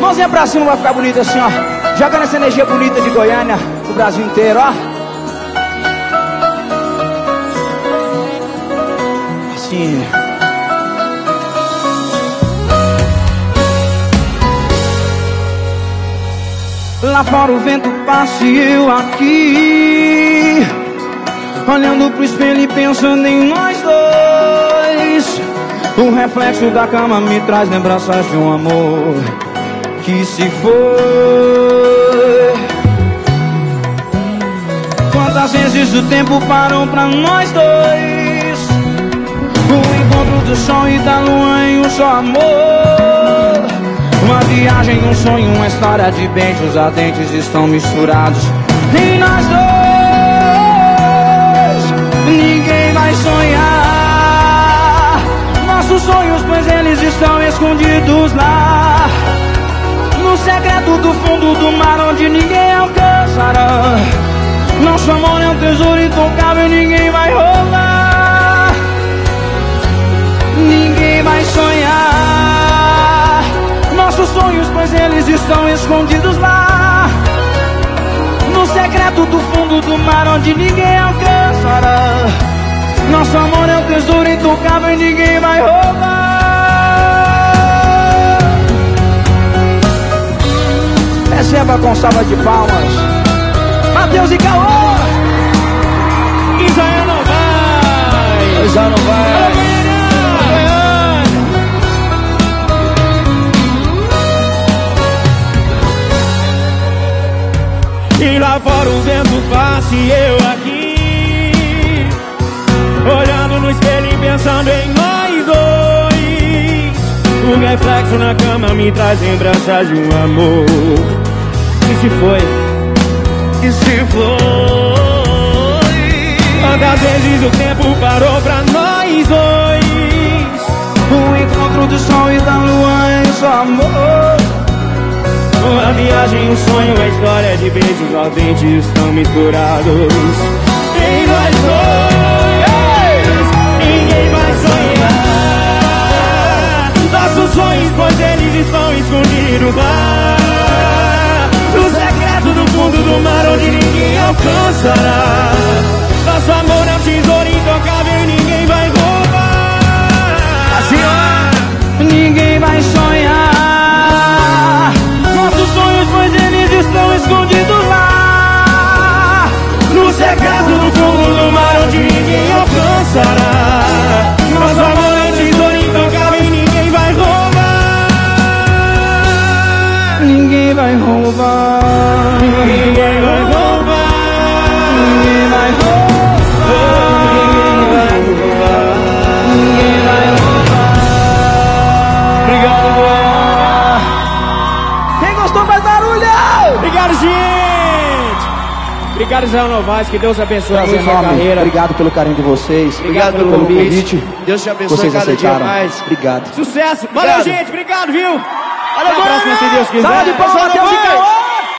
Mãozinha pra cima vai ficar bonito assim, ó. Jogando essa energia bonita de Goiânia pro Brasil inteiro, ó. Assim. Lá fora o vento passa e eu aqui Olhando pro espelho e pensando em nós dois. O reflexo da cama me traz lembranças de um amor Que se foi. Quantas vezes o tempo parou pra nós dois? O encontro do sol e da lua em um só amor. Uma viagem, um sonho, uma história de beijos ardentes estão misturados em nós dois. Vai sonhar nossos sonhos, pois eles estão escondidos lá. No secreto do fundo do mar, onde ninguém alcançará. Nosso amor é um tesouro intocável e ninguém vai roubar. Ninguém vai sonhar nossos sonhos, pois eles estão escondidos lá. No secreto do fundo do mar, onde ninguém alcançará. Nosso amor é um tesouro intocável e ninguém vai roubar. Receba com salva de palmas. Matheus e Caô. Isaia não vai. Isaia não vai. E lá fora o vento passa e eu e em nós dois. O reflexo na cama me traz lembranças de um amor. Que se foi, que se foi? Quantas vezes o tempo parou pra nós dois? O encontro do sol e da lua em só amor uma viagem, um sonho, a história de beijos ardentes estão misturados. Em nós dois. Lá. No do fundo do mar, onde ninguém alcançará. Ninguém vai roubar. Ninguém vai roubar. Ninguém vai roubar. Ninguém vai roubar. Obrigado, Goiânia. Quem gostou mais barulho? Obrigado, gente! Obrigado, Israel Novaes, que Deus abençoe Prazer muito sua carreira. Obrigado pelo carinho de vocês. Obrigado pelo convite. Deus te abençoe Vocês cada aceitaram. dia mais. Obrigado. Sucesso! Obrigado. Valeu, gente! Obrigado, viu? Até a próxima, se Deus quiser. Salva de palmas, Matheus e.